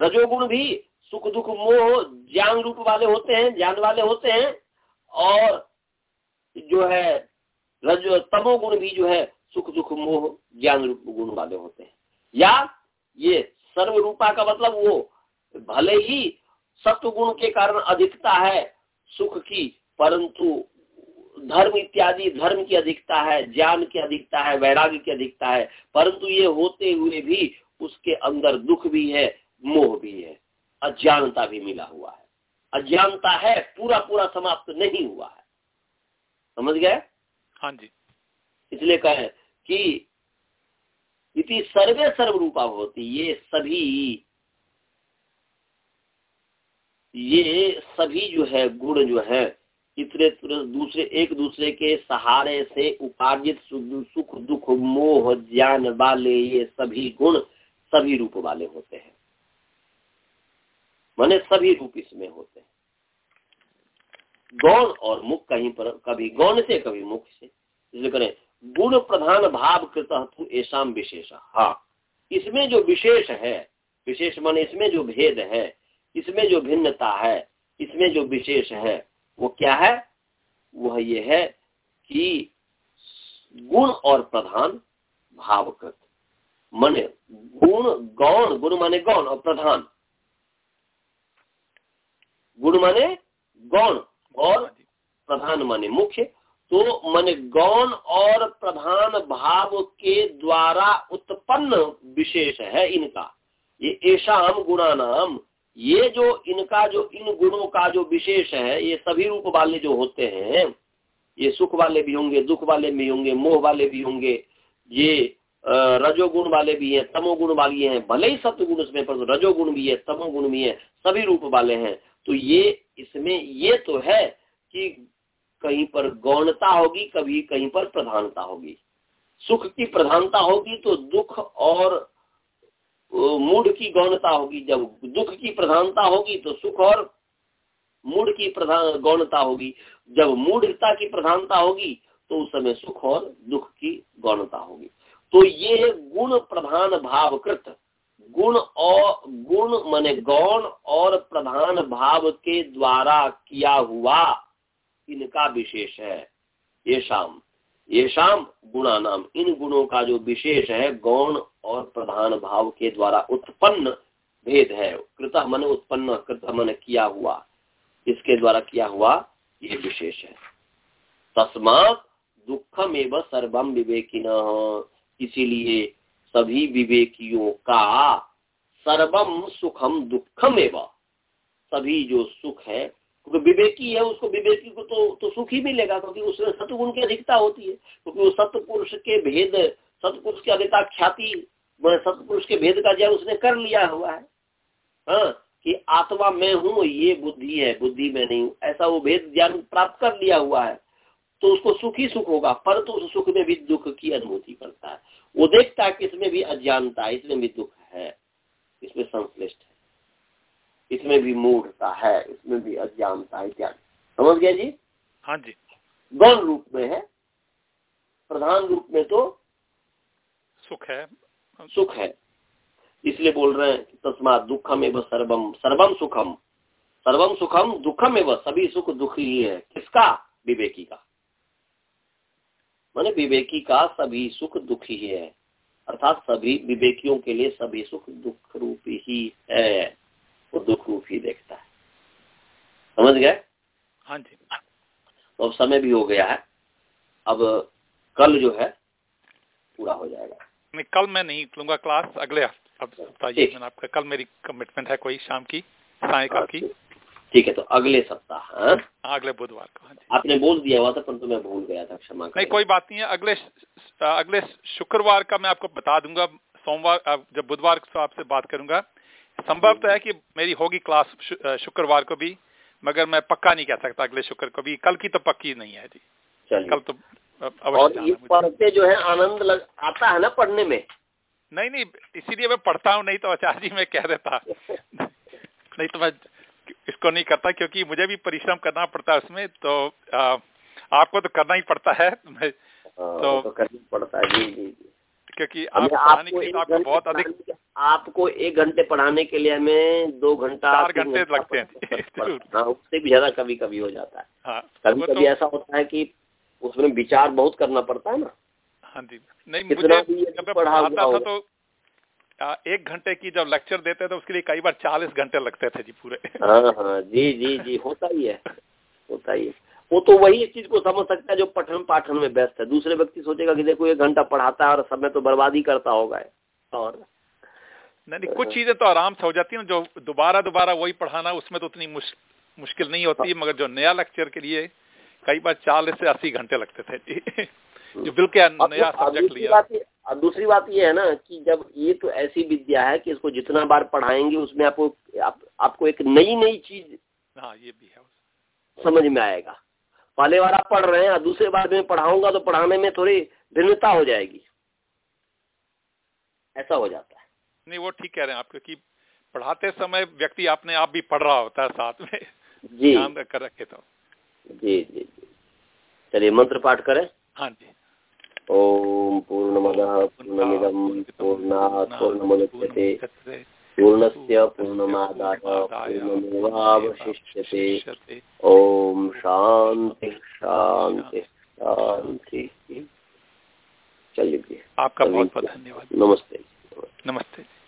रजोगुण भी सुख दुख मोह ज्ञान रूप वाले होते हैं, ज्ञान वाले होते हैं। और जो है रजो, तमोगुण भी जो है सुख दुख मोह ज्ञान रूप गुण वाले होते हैं। या ये सर्व रूपा का मतलब वो भले ही सत्व गुण के कारण अधिकता है सुख की, परंतु धर्म इत्यादि धर्म की अधिकता है ज्ञान की अधिकता है वैराग्य की अधिकता है परंतु ये होते हुए भी उसके अंदर दुख भी है मोह भी है अज्ञानता भी मिला हुआ है। अज्ञानता है पूरा पूरा समाप्त नहीं हुआ है। समझ गए? हाँ जी। इसलिए कहे कि इति सर्वे सर्व रूपा होती ये सभी ये सभी जो है गुण जो है इतने दूसरे, एक दूसरे के सहारे से उपार्जित सुख दुख, मोह, ज्ञान वाले ये सभी गुण सभी रूप वाले होते हैं। माने सभी रूप इसमें होते हैं। गौण और मुख कहीं पर, कभी गौण से, कभी मुख से। इसलिए करें गुण प्रधान भाव कृत ऐसा विशेष। हाँ इसमें जो विशेष है, विशेष मान इसमें जो भेद है, इसमें जो भिन्नता है, इसमें जो विशेष है वो क्या है? वह ये है कि गुण और प्रधान भावकृत। माने गुण, गौण, गुण माने गौण और प्रधान। गुण माने गौण और प्रधान माने मुख्य। तो मन गौण और प्रधान भाव के द्वारा उत्पन्न विशेष है इनका। ये ऐसा हम गुणा नाम ये जो इनका जो इन गुणों का जो विशेष है, ये सभी रूप वाले जो होते हैं, ये सुख वाले भी होंगे, दुख वाले भी होंगे, मोह वाले भी होंगे, ये रजोगुण वाले भी हैं, तमोगुण वाले हैं, भले ही सत्य गुण उसमें पर रजोगुण भी है, तमोगुण भी है, सभी रूप वाले हैं। तो ये इसमें ये तो है कि कहीं पर गौणता होगी, कभी कहीं पर प्रधानता होगी। सुख की प्रधानता होगी तो दुख और मूड की गौणता होगी, जब दुख की प्रधानता होगी तो सुख और मूड की प्रधान, गौणता होगी। जब मूढ़ता की प्रधानता होगी तो उस समय सुख और दुख की गौणता होगी। तो ये गुण प्रधान भावकृत। गुण और गुण माने गौण और प्रधान भाव के द्वारा किया हुआ इनका विशेष है। ये शाम। ये शाम गुणा नाम इन गुणों का जो विशेष है, गौण और प्रधान भाव के द्वारा उत्पन्न भेद है। कृत मन उत्पन्न, कृत मन किया हुआ। इसके द्वारा किया हुआ ये विशेष है। तस्मात दुखम एवं सर्वम विवेकी इसीलिए सभी विवेकियों का सर्वम सुखम दुखम एवं सभी जो सुख है क्योंकि विवेकी है, उसको विवेकी को तो तो सुख ही मिलेगा, क्योंकि उसमें सतगुण की अधिकता होती है, क्योंकि वो सतपुरुष के भेद, सतपुरुष की अधिकता ख्याति सतपुरुष के भेद का जय उसने कर लिया हुआ है। हाँ कि आत्मा मैं हूँ, ये बुद्धि है, बुद्धि में नहीं हूँ। ऐसा वो भेद ज्ञान प्राप्त कर लिया हुआ है तो उसको सुख ही सुख होगा, परंतु तो उस सुख में भी दुख की अनुभूति करता है। वो देखता है कि इसमें भी अज्ञानता है, इसमें भी दुख है, इसमें संश्लिष्ट है। इसमें भी मूढ़ता है इसमें भी अज्ञानता इत्यादि। समझ गया जी? हाँ जी। गौण रूप में है प्रधान रूप में तो सुख है। सुख है। इसलिए बोल रहे हैं तस्मात दुखम एवं सर्वम सर्वम सुखम सर्वम सुखम दुखम एवं सभी सुख दुख ही। है किसका? विवेकी का। माने विवेकी का सभी सुख दुख ही है। अर्थात सभी विवेकियों के लिए सभी सुख दुख रूप ही है। वो दुख रूप ही देखता है। समझ गए? हाँ जी। तो अब समय भी हो गया है। अब कल जो है पूरा हो जाएगा। नहीं कल मैं नहीं लूँगा क्लास अगले मैंने आपका कल मेरी कमिटमेंट है कोई शाम की सायकाल की। ठीक है तो अगले सप्ताह हाँ? हाँ अगले बुधवार को हाँ आपने बोल दिया हुआ था परंतु मैं भूल गया था क्षमा नहीं कोई बात नहीं है अगले अगले शुक्रवार का मैं आपको बता दूँगा सोमवार जब बुधवार को आपसे बात करूँगा संभव तो है कि मेरी होगी क्लास शुक्रवार को भी मगर मैं पक्का नहीं कह सकता अगले शुक्र को भी। कल की तो पक्की नहीं है जी। कल तो और ये पढ़ते जो है आनंद लग आता है ना पढ़ने में? नहीं नहीं इसीलिए मैं पढ़ता हूँ नहीं तो आचार्य जी मैं कह देता। नहीं तो मैं इसको नहीं करता क्योंकि मुझे भी परिश्रम करना पड़ता है उसमें तो आ, आपको तो करना ही पड़ता है। हाँ, तो, तो करना पड़ता है जी जी। क्योंकि आप पढ़ाने आपको, एक आपको बहुत अधिक आपको एक घंटे पढ़ाने के लिए हमें दो घंटा चार घंटे लगते हैं। हाँ। उससे भी ज़्यादा कभी कभी हो जाता है। हाँ, कभी कभी तो, ऐसा होता है कि उसमें विचार बहुत करना पड़ता है ना। हाँ जी। नहीं मुझे पढ़ाता था तो एक घंटे की जब लेक्चर देते थे उसके लिए कई बार चालीस घंटे लगते थे जी पूरे। हाँ हाँ जी जी जी होता ही है। होता ही है। वो तो वही इस चीज़ को समझ सकता है जो पठन पाठन में व्यस्त है। दूसरे व्यक्ति सोचेगा कि देखो एक घंटा पढ़ाता है और समय तो बर्बादी करता होगा। और नहीं नहीं कुछ चीज़ें तो आराम से हो जाती है जो दोबारा दोबारा वही पढ़ाना उसमें तो उतनी मुश्किल नहीं होती है मगर जो नया लेक्चर के लिए कई बार चालीस से अस्सी घंटे लगते थे। जो बिल्कुल नया सब्जेक्ट लिया। दूसरी बात ये है ना कि जब ये तो ऐसी विद्या है कि इसको जितना बार पढ़ाएँगे उसमें आपको आप, आपको एक नई नई चीज़ हाँ ये भी है। समझ में आएगा। पहले बार आप पढ़ रहे हैं और दूसरे बार में पढ़ाऊँगा तो पढ़ाने में थोड़ी भिन्नता हो जाएगी। ऐसा हो जाता है। नहीं वो ठीक कह रहे हैं आप क्योंकि पढ़ाते समय व्यक्ति अपने आप भी पढ़ रहा होता है साथ में। जी। ध्यान कर रखे तो। जी जी जी। चलिए मंत्र पाठ करें। हाँ जी। ओम पूर्णमद पूर्णमिदम पूर्णात् पूर्णमुदच्यते पूर्णस्य पूर्णमादाय पूर्णमेवावशिष्यते। ॐ शांति शांति शांति चलिए। आपका बहुत बहुत धन्यवाद। नमस्ते। नमस्ते।